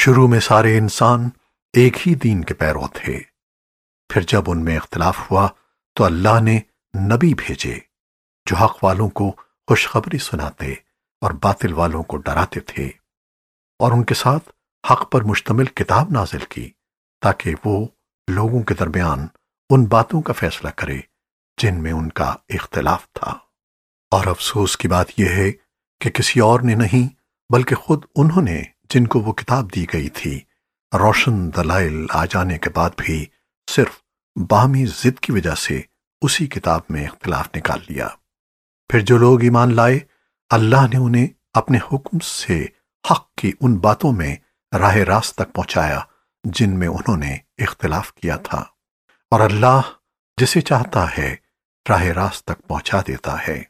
شروع میں سارے انسان ایک ہی دین کے پیرو تھے۔ پھر جب ان میں اختلاف ہوا تو اللہ نے نبی بھیجے جو حق والوں کو خوشخبری سناتے اور باطل والوں کو ڈراتے تھے اور ان کے ساتھ حق پر مشتمل کتاب نازل کی تاکہ وہ لوگوں کے درمیان ان باتوں کا فیصلہ کرے جن میں ان کا اختلاف تھا۔ اور افسوس کی بات یہ ہے کہ کسی اور نے نہیں بلکہ خود انہوں نے جن کو وہ کتاب دی گئی تھی، روشن دلائل آ جانے کے بعد بھی صرف باہمی ضد کی وجہ سے اسی کتاب میں اختلاف نکال لیا۔ پھر جو لوگ ایمان لائے، اللہ نے انہیں اپنے حکم سے حق کی ان باتوں میں راہ راست تک پہنچایا جن میں انہوں نے اختلاف کیا تھا۔ اور اللہ جسے چاہتا ہے، راہ راست تک پہنچا دیتا ہے۔